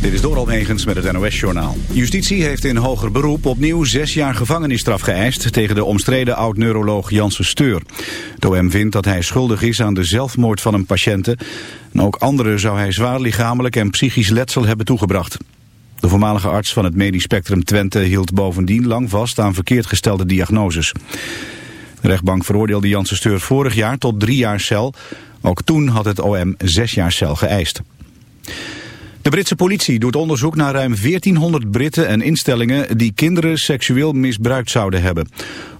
Dit is Doral Megens met het NOS-journaal. Justitie heeft in hoger beroep opnieuw zes jaar gevangenisstraf geëist... tegen de omstreden oud-neuroloog Janssen Steur. De OM vindt dat hij schuldig is aan de zelfmoord van een patiënte... en ook anderen zou hij zwaar lichamelijk en psychisch letsel hebben toegebracht. De voormalige arts van het medisch spectrum Twente hield bovendien lang vast aan verkeerd gestelde diagnoses. De rechtbank veroordeelde Janssen Steur vorig jaar tot drie jaar cel. Ook toen had het OM zes jaar cel geëist. De Britse politie doet onderzoek naar ruim 1400 Britten en instellingen die kinderen seksueel misbruikt zouden hebben.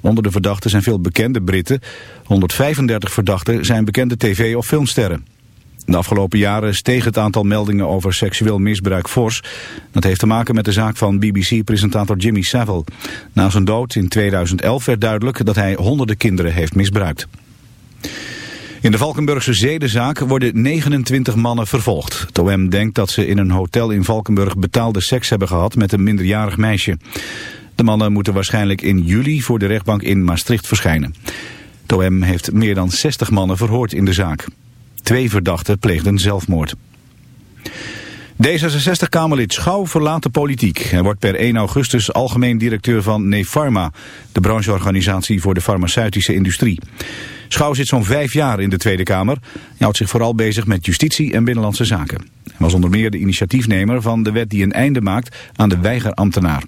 Onder de verdachten zijn veel bekende Britten. 135 verdachten zijn bekende tv- of filmsterren. De afgelopen jaren steeg het aantal meldingen over seksueel misbruik fors. Dat heeft te maken met de zaak van BBC-presentator Jimmy Savile. Na zijn dood in 2011 werd duidelijk dat hij honderden kinderen heeft misbruikt. In de Valkenburgse zedenzaak worden 29 mannen vervolgd. OM denkt dat ze in een hotel in Valkenburg betaalde seks hebben gehad met een minderjarig meisje. De mannen moeten waarschijnlijk in juli voor de rechtbank in Maastricht verschijnen. OM heeft meer dan 60 mannen verhoord in de zaak. Twee verdachten pleegden zelfmoord. D66-Kamerlid Schouw verlaat de politiek. Hij wordt per 1 augustus algemeen directeur van Nefarma, de brancheorganisatie voor de farmaceutische industrie. Schouw zit zo'n vijf jaar in de Tweede Kamer. Hij houdt zich vooral bezig met justitie en binnenlandse zaken. Hij was onder meer de initiatiefnemer van de wet die een einde maakt aan de weigerambtenaar.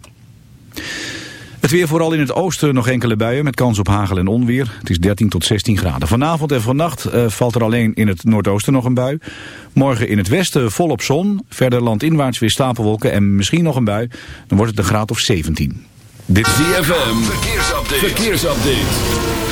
Het weer vooral in het oosten nog enkele buien met kans op hagel en onweer. Het is 13 tot 16 graden. Vanavond en vannacht uh, valt er alleen in het noordoosten nog een bui. Morgen in het westen volop zon. Verder landinwaarts weer stapelwolken en misschien nog een bui. Dan wordt het een graad of 17. Dit is ZFM. Verkeersupdate. Verkeersupdate.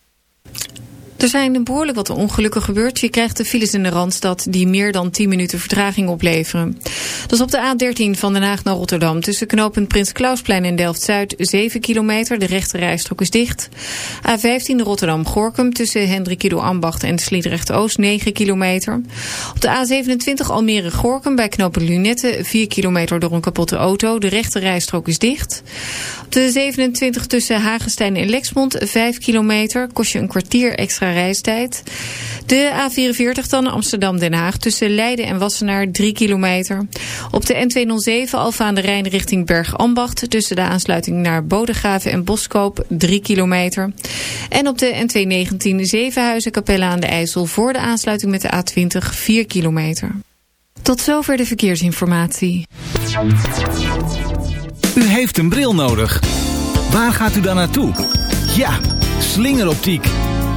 Er zijn behoorlijk wat ongelukken gebeurd. Je krijgt de files in de Randstad die meer dan 10 minuten vertraging opleveren. Dat is op de A13 van Den Haag naar Rotterdam. Tussen knooppunt Prins Klausplein en Delft-Zuid 7 kilometer. De rechte rijstrook is dicht. A15 Rotterdam-Gorkum tussen Hendrikido Ambacht en Sliedrecht-Oost 9 kilometer. Op de A27 Almere-Gorkum bij knooppunt Lunette 4 kilometer door een kapotte auto. De rechte rijstrook is dicht. Op de 27 tussen Hagenstein en Lexmond 5 kilometer. Kost je een kwartier extra reistijd. De A44 dan Amsterdam-Den Haag tussen Leiden en Wassenaar 3 kilometer. Op de N207 Alfa aan de Rijn richting Bergambacht tussen de aansluiting naar Bodegraven en Boskoop 3 kilometer. En op de N219 Zevenhuizen Capella aan de IJssel voor de aansluiting met de A20 4 kilometer. Tot zover de verkeersinformatie. U heeft een bril nodig. Waar gaat u dan naartoe? Ja, slingeroptiek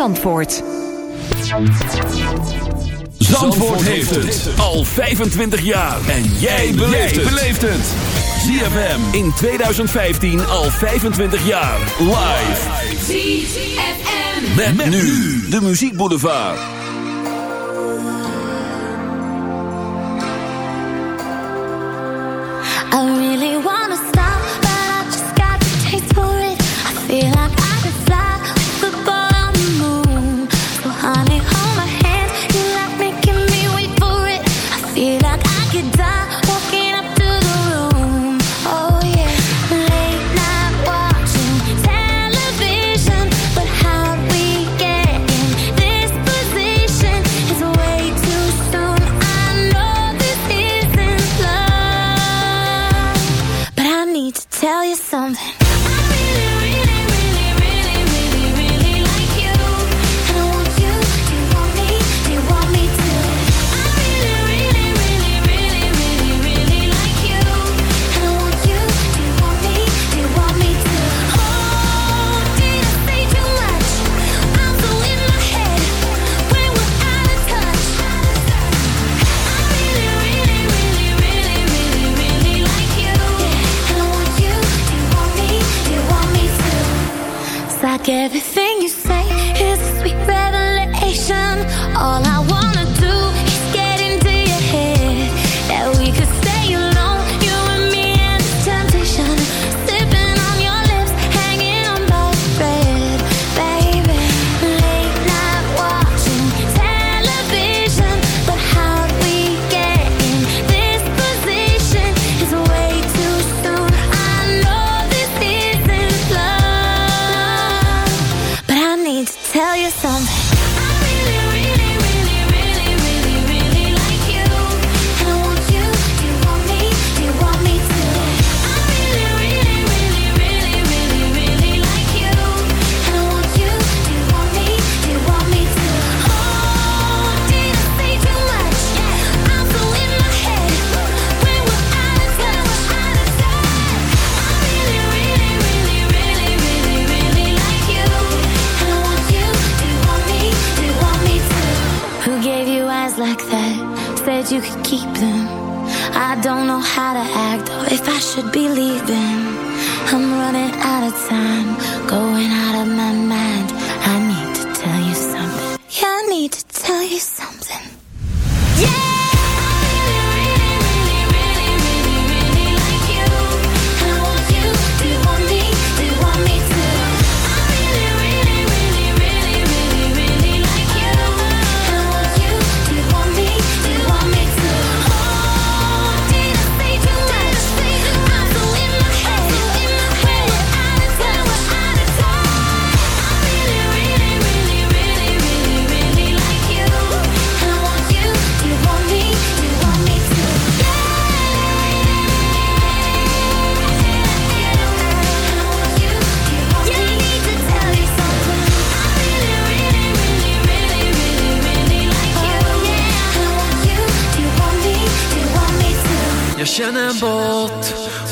Zandvoort. Zandvoort heeft het al 25 jaar. En jij beleeft het. ZFM in 2015 al 25 jaar. Live. ZFM. Met, met nu de Muziek Boulevard. I really wanna stop, but I just got the taste for it. I feel like I Everything.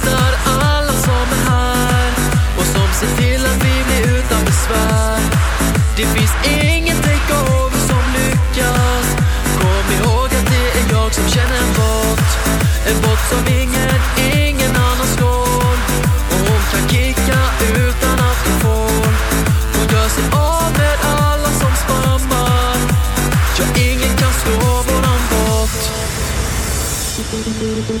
vaktar alla som är här och som ser till att vi blir utan besvär. Det finns ingen takeover som lyckas. Kom ihåg att det är jag som känner en bot. En bot som ingen Ready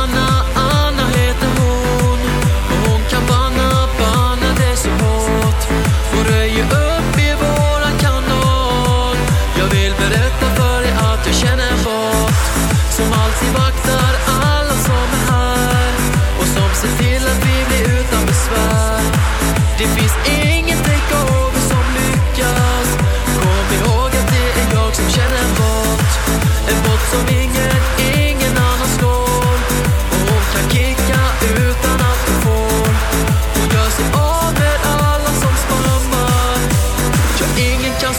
och röjer upp i våran kanon Jag vill berätta för dig att jag känner en bot som alltid vaktar alla som är här och som ser till att vi blir utan besvär. Det finns inget take over som lyckas. Kom ihåg att det är jag som känner en bot En bot som ingen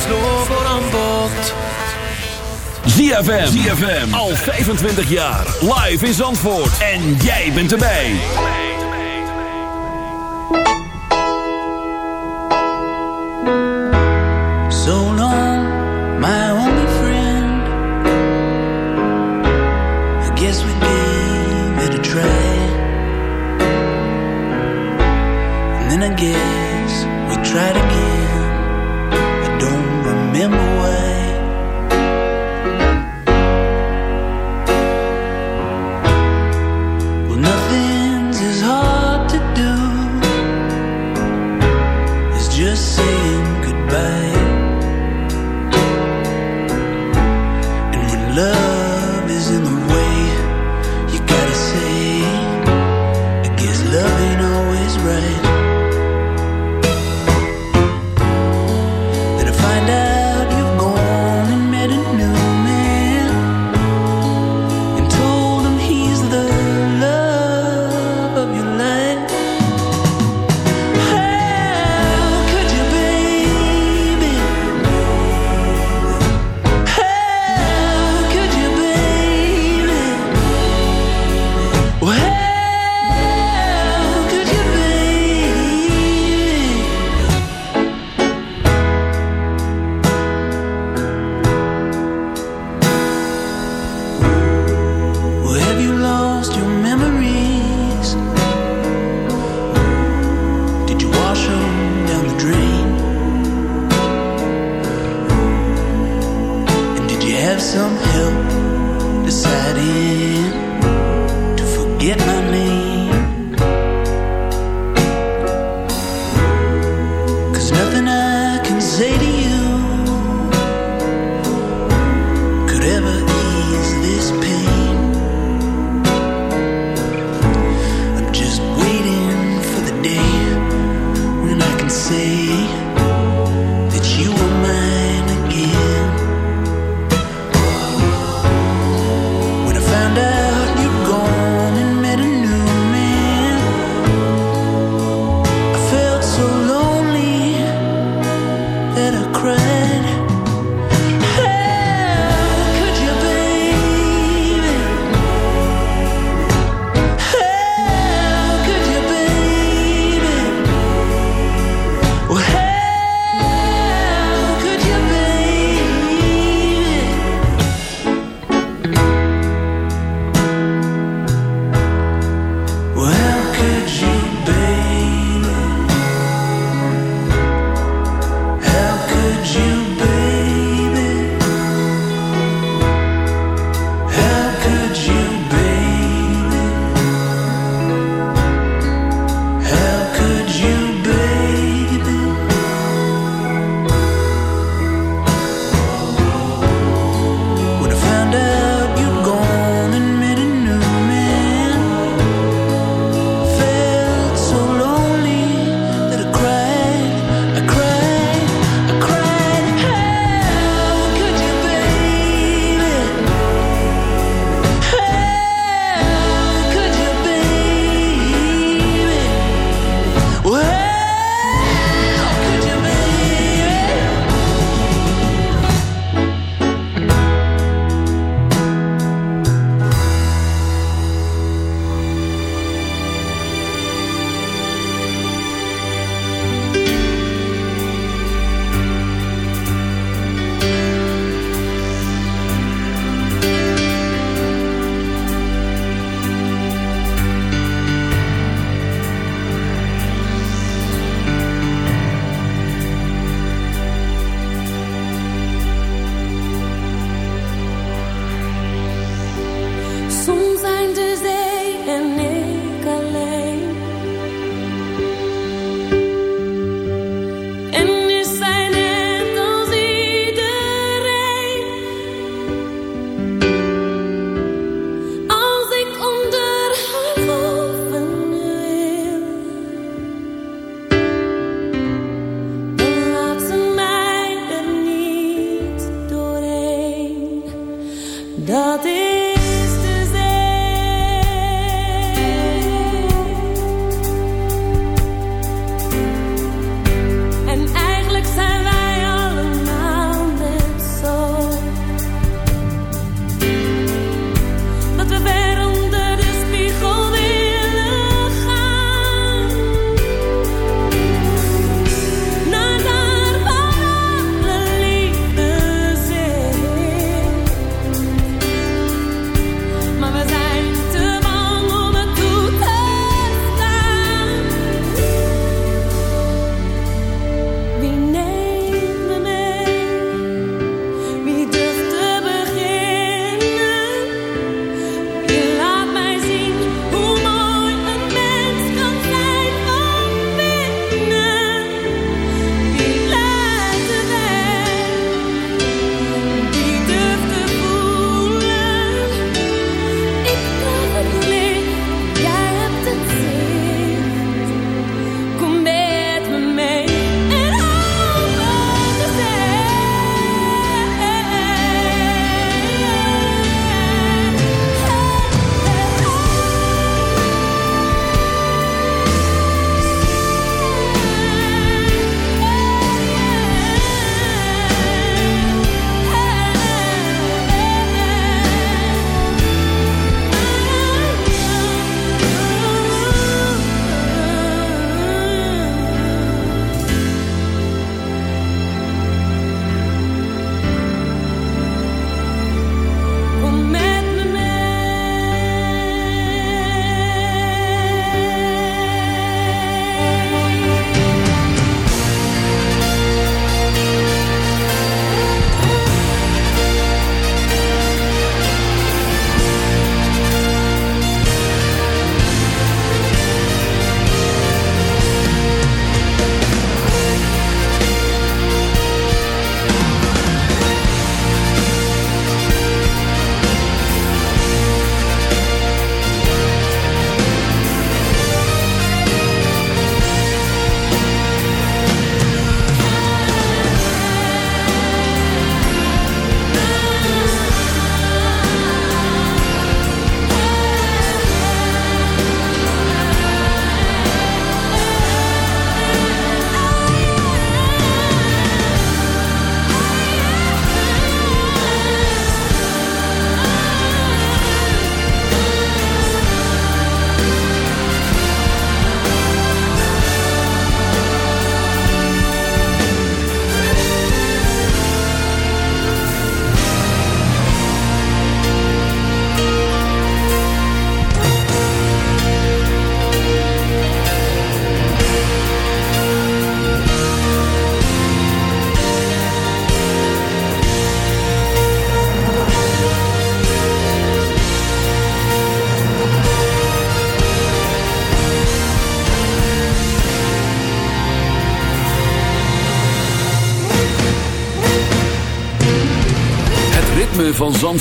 vloer aan bod. ZFM. ZFM. Al 25 jaar. Live in Zandvoort. En jij bent erbij. So long, my only friend. I guess we gave it a try. And then I guess we tried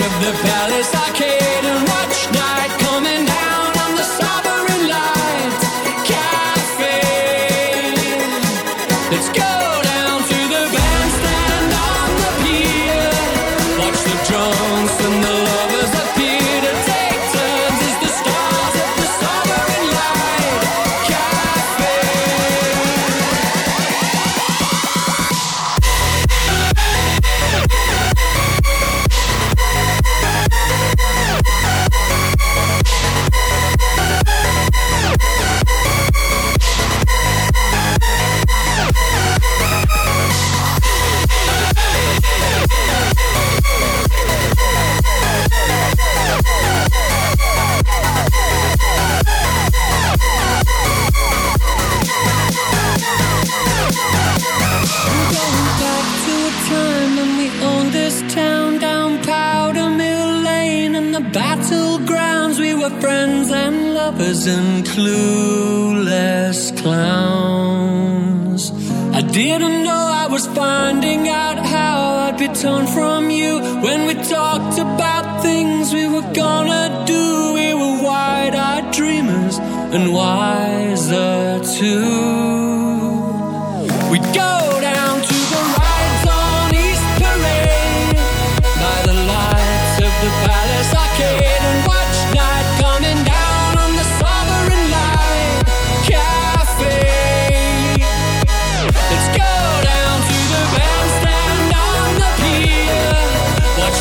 of the past.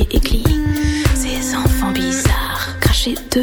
et. Ces enfants bizarres, crachés de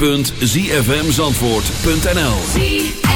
www.zfmzandvoort.nl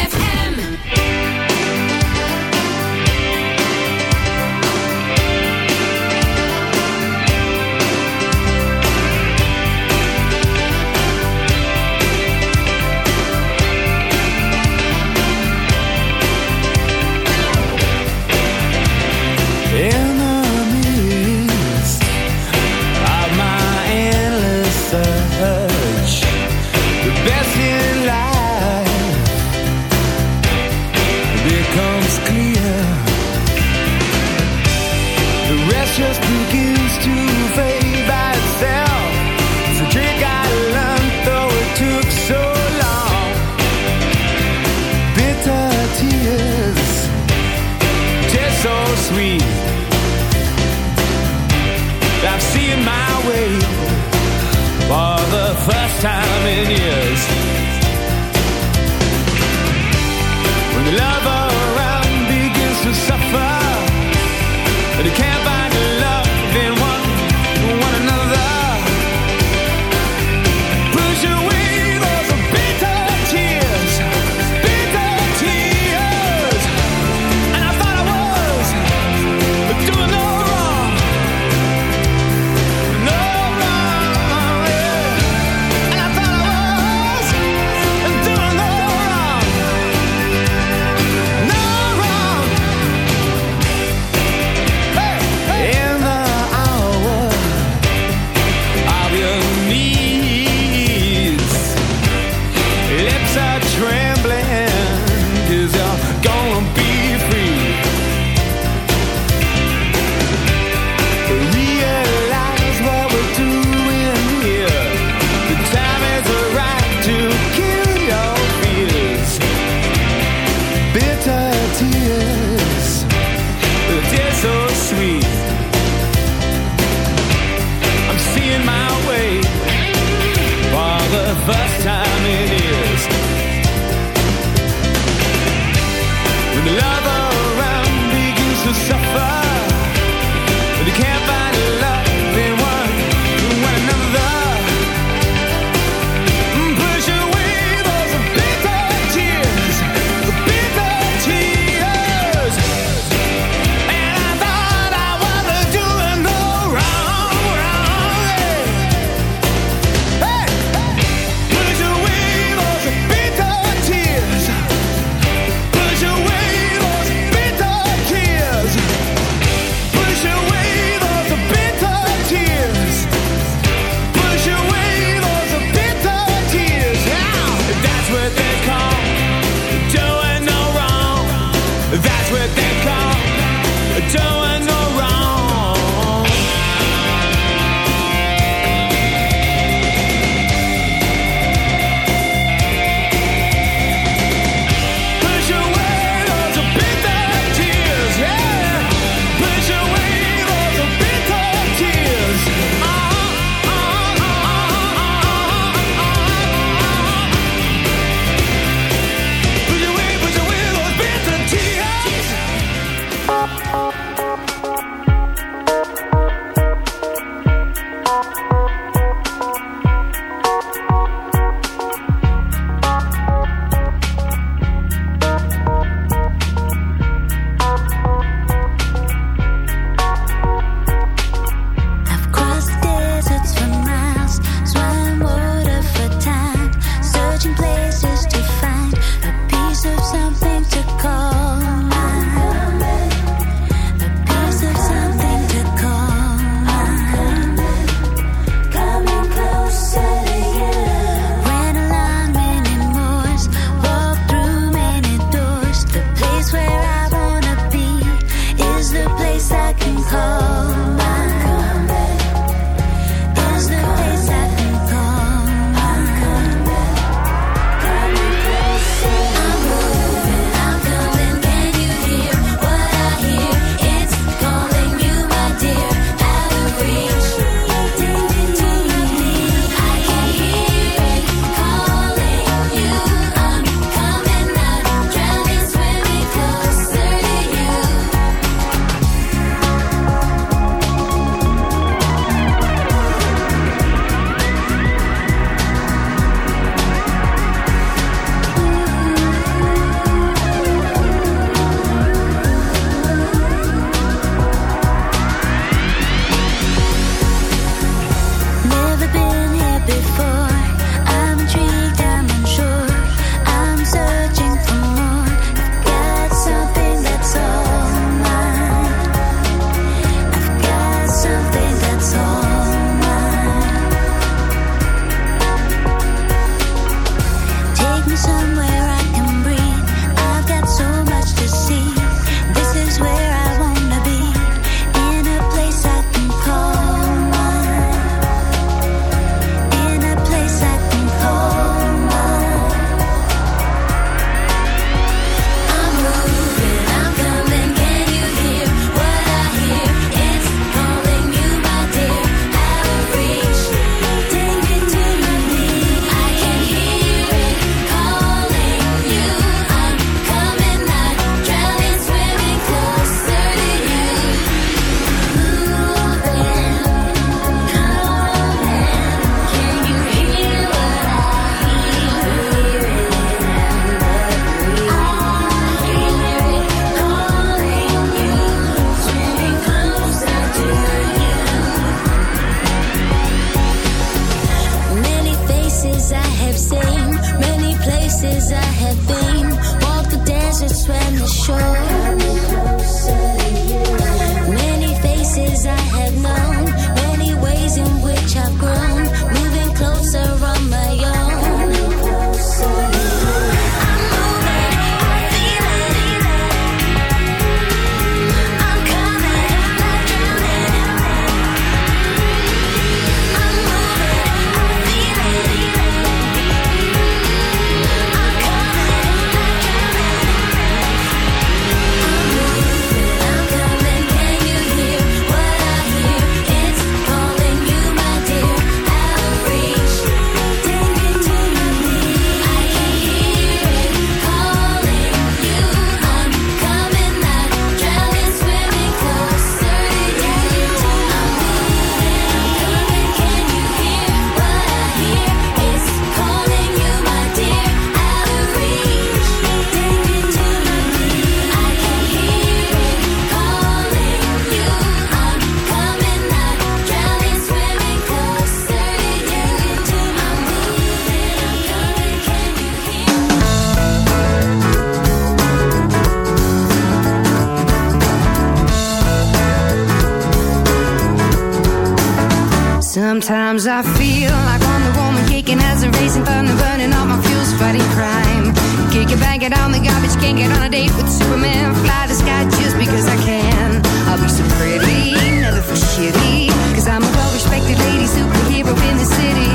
down the garbage can. Get on a date with Superman. Fly the sky just because I can. I'll be so pretty, never for shitty. Cause I'm a well respected lady superhero in the city.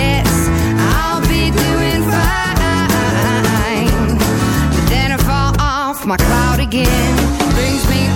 Yes, I'll be doing fine. But then I fall off my cloud again. Brings me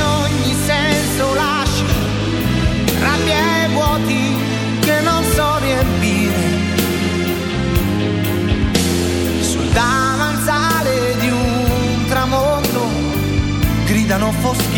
ogni senso lasci rabbia e che non so riempire. Sul davanzale di un tramonto gridano foschi